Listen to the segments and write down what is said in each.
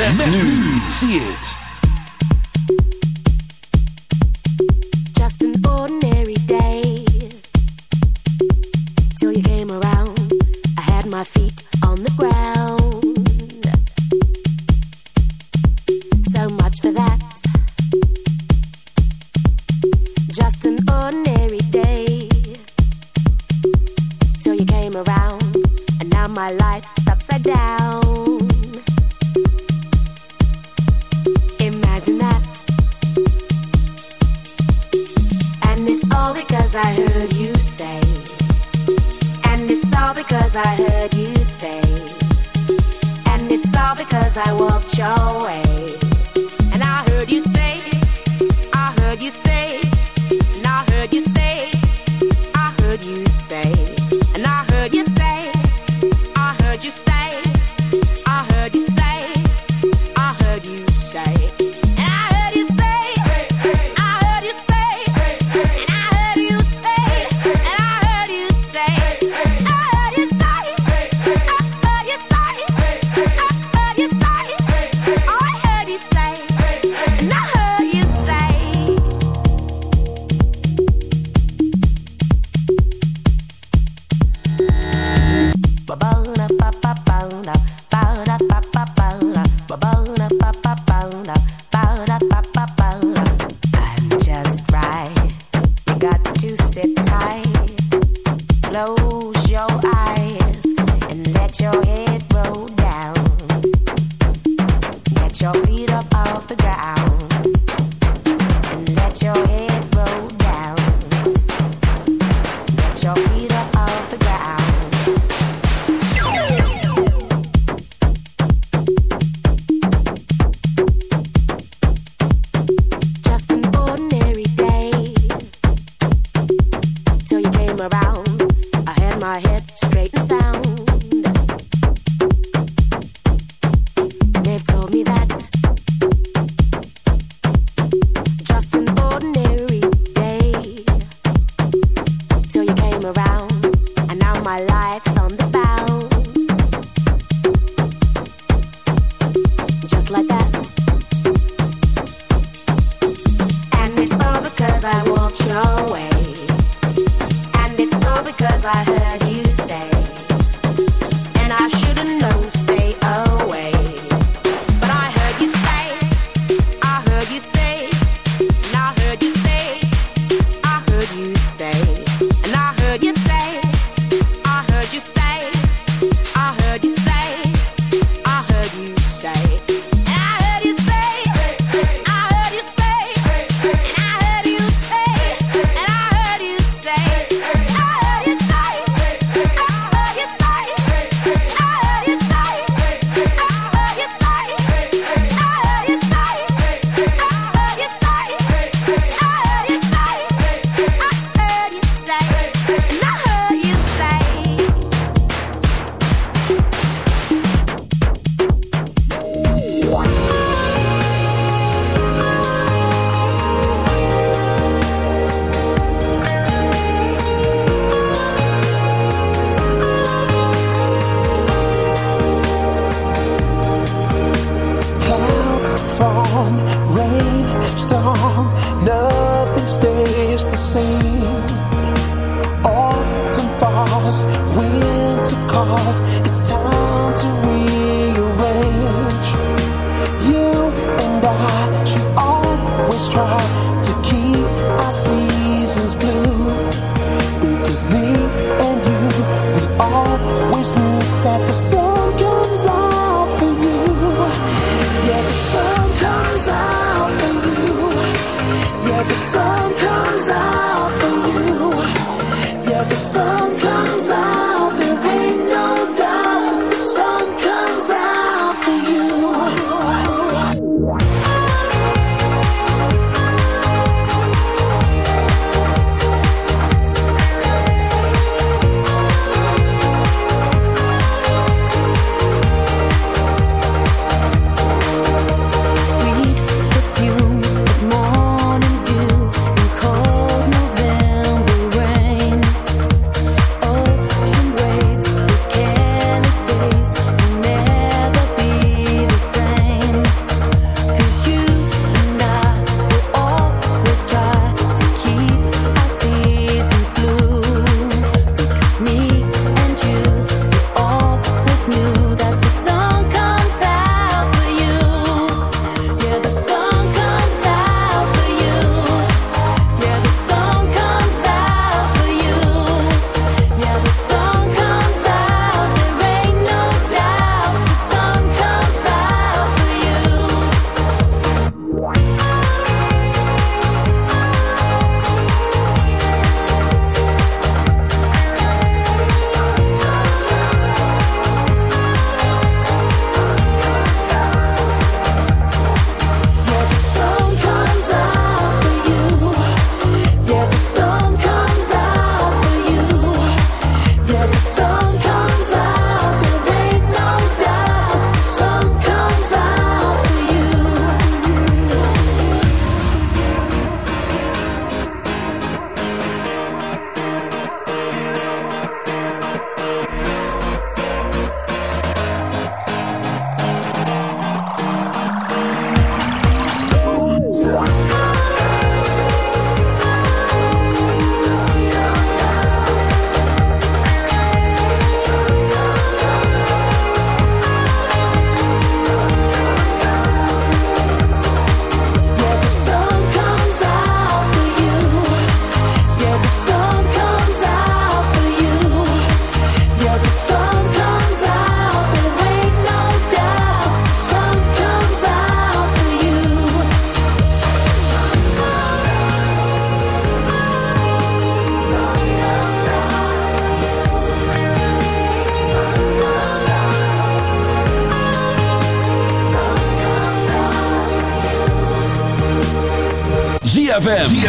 Met, met nu. Zie het.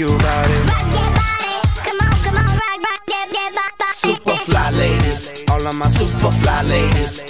you about it. Super fly ladies, all of my super fly ladies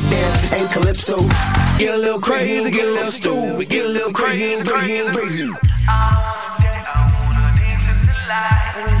breakdance and calypso. Get a little crazy, get a little stupid, get a little crazy, crazy, crazy. I wanna dance, in the lights.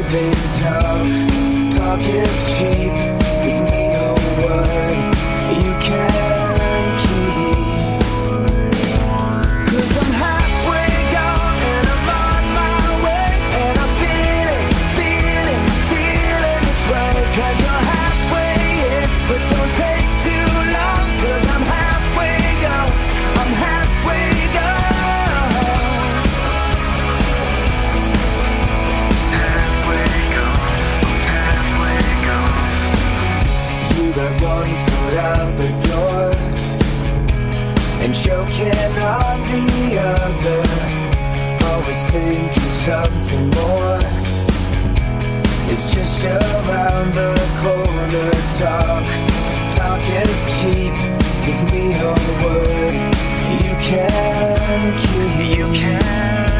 leaving town. Talk is cheap. that foot out the door and choking on the other. Always thinking something more is just around the corner. Talk, talk is cheap. Give me your word. You can, you can.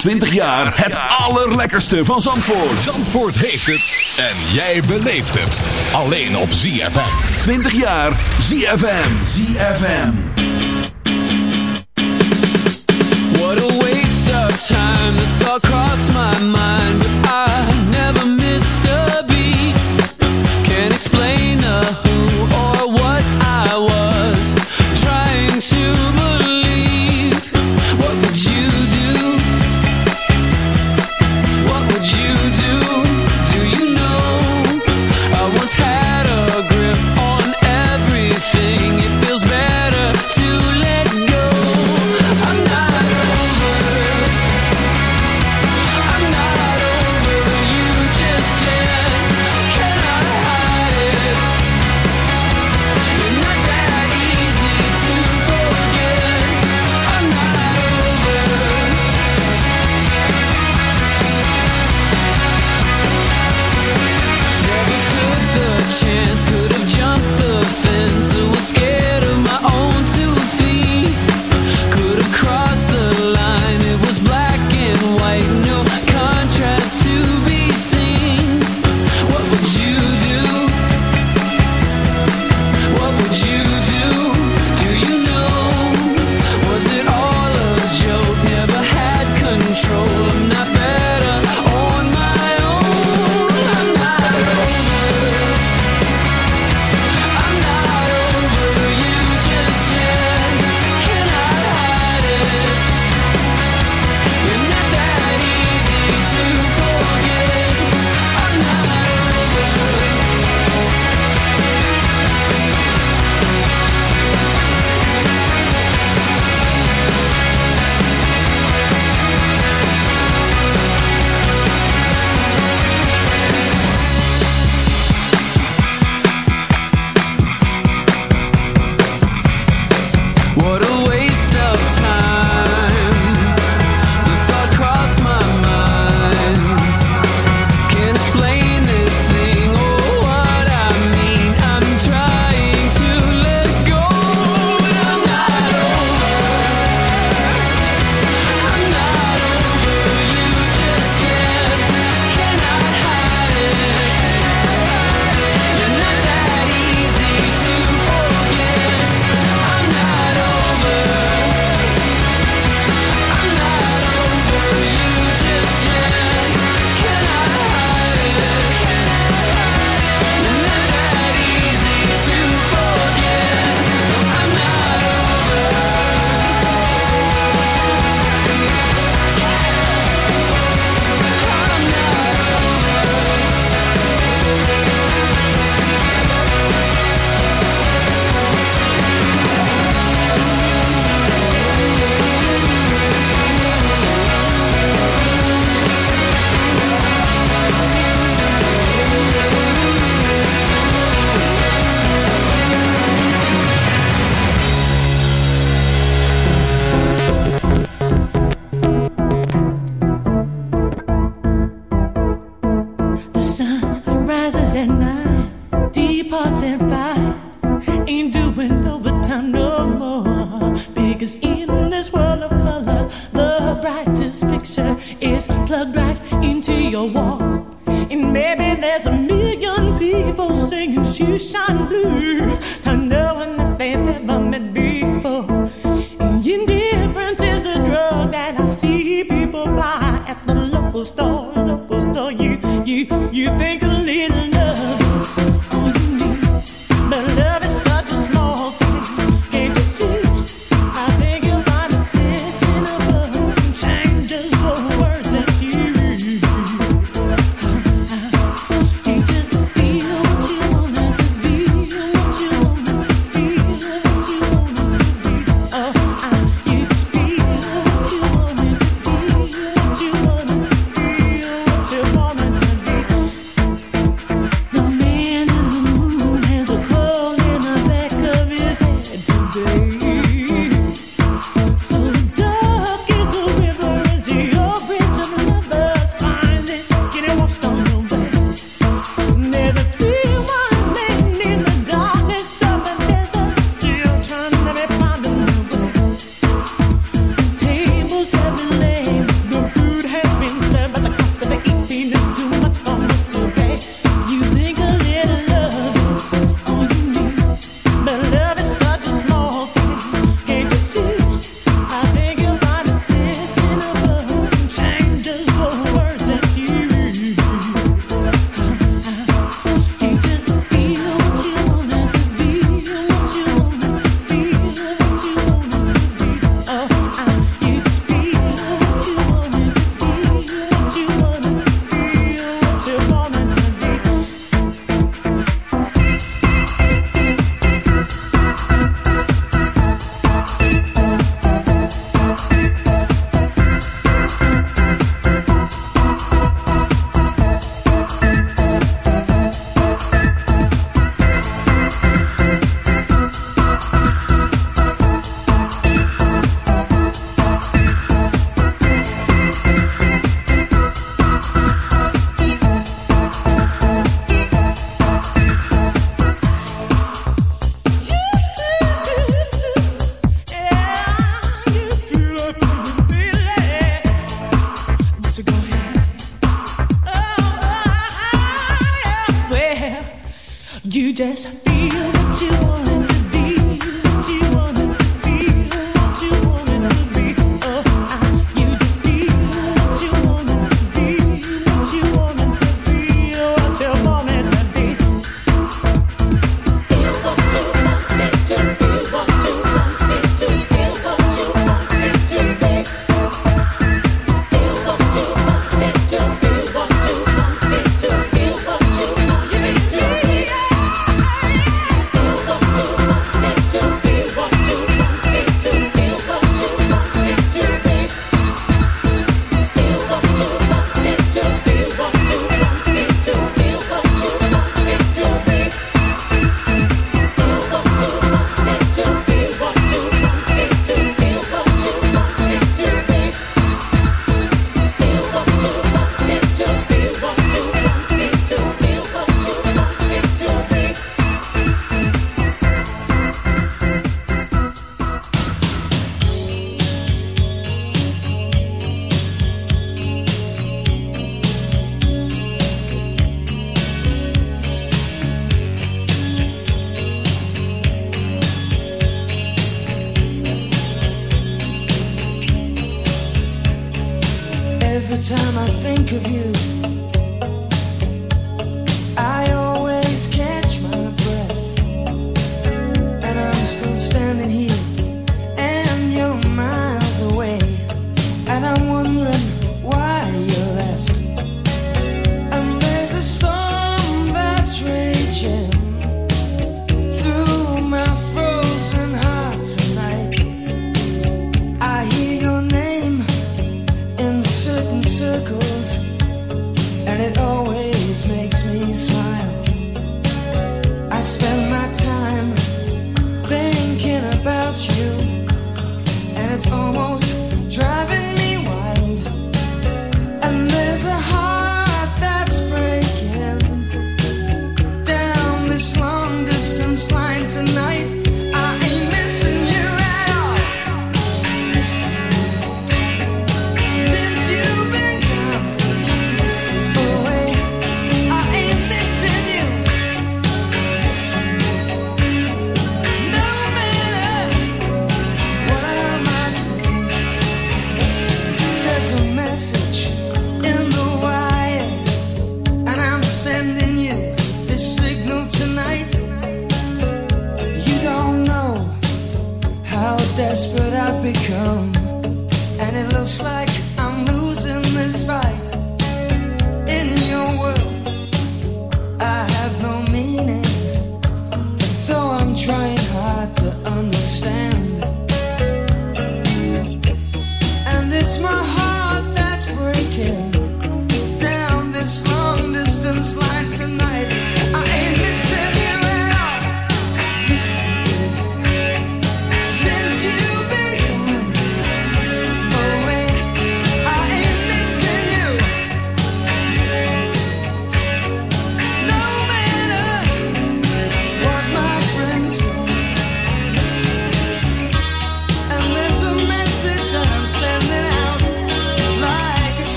20 jaar het allerlekkerste van Zandvoort. Zandvoort heeft het en jij beleeft het. Alleen op ZFM. 20 jaar ZFM. ZFM. What a waste of time. The crossed my mind.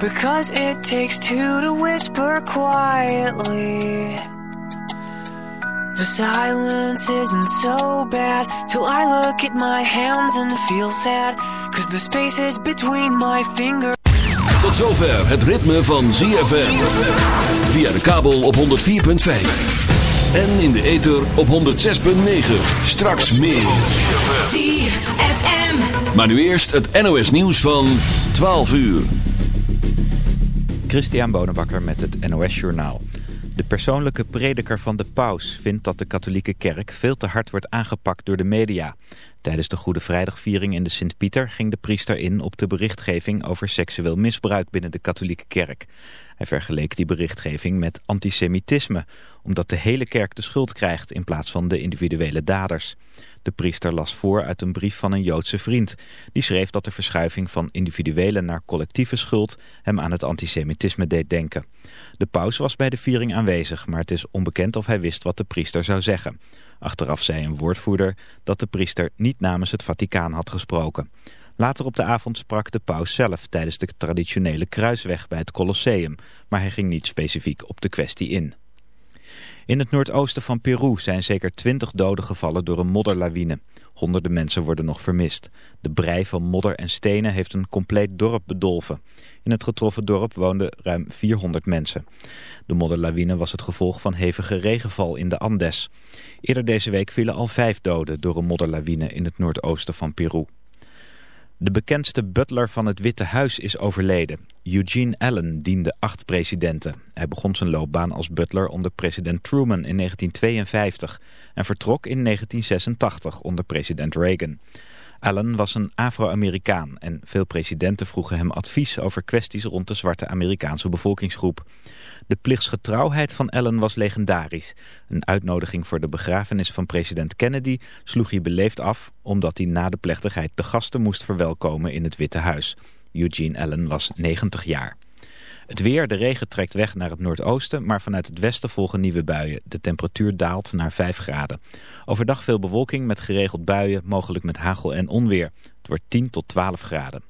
Because it takes two to whisper quietly. The silence isn't so bad till I look at my hands and feel sad. Cause the spaces between my fingers. Tot zover het ritme van ZFM. Via de kabel op 104.5. En in de ether op 106.9. Straks meer. ZFM. Maar nu eerst het NOS nieuws van 12 uur. Christian Bonenbakker met het NOS Journaal. De persoonlijke prediker van de paus vindt dat de katholieke kerk veel te hard wordt aangepakt door de media. Tijdens de Goede Vrijdagviering in de Sint-Pieter ging de priester in op de berichtgeving over seksueel misbruik binnen de katholieke kerk. Hij vergeleek die berichtgeving met antisemitisme, omdat de hele kerk de schuld krijgt in plaats van de individuele daders. De priester las voor uit een brief van een Joodse vriend. Die schreef dat de verschuiving van individuele naar collectieve schuld hem aan het antisemitisme deed denken. De paus was bij de viering aanwezig, maar het is onbekend of hij wist wat de priester zou zeggen. Achteraf zei een woordvoerder dat de priester niet namens het Vaticaan had gesproken. Later op de avond sprak de paus zelf tijdens de traditionele kruisweg bij het Colosseum, maar hij ging niet specifiek op de kwestie in. In het noordoosten van Peru zijn zeker twintig doden gevallen door een modderlawine. Honderden mensen worden nog vermist. De brei van modder en stenen heeft een compleet dorp bedolven. In het getroffen dorp woonden ruim 400 mensen. De modderlawine was het gevolg van hevige regenval in de Andes. Eerder deze week vielen al vijf doden door een modderlawine in het noordoosten van Peru. De bekendste butler van het Witte Huis is overleden. Eugene Allen diende acht presidenten. Hij begon zijn loopbaan als butler onder president Truman in 1952 en vertrok in 1986 onder president Reagan. Allen was een Afro-Amerikaan en veel presidenten vroegen hem advies over kwesties rond de zwarte Amerikaanse bevolkingsgroep. De plichtsgetrouwheid van Allen was legendarisch. Een uitnodiging voor de begrafenis van president Kennedy sloeg hij beleefd af... omdat hij na de plechtigheid de gasten moest verwelkomen in het Witte Huis. Eugene Allen was 90 jaar. Het weer, de regen trekt weg naar het noordoosten, maar vanuit het westen volgen nieuwe buien. De temperatuur daalt naar 5 graden. Overdag veel bewolking met geregeld buien, mogelijk met hagel en onweer. Het wordt 10 tot 12 graden.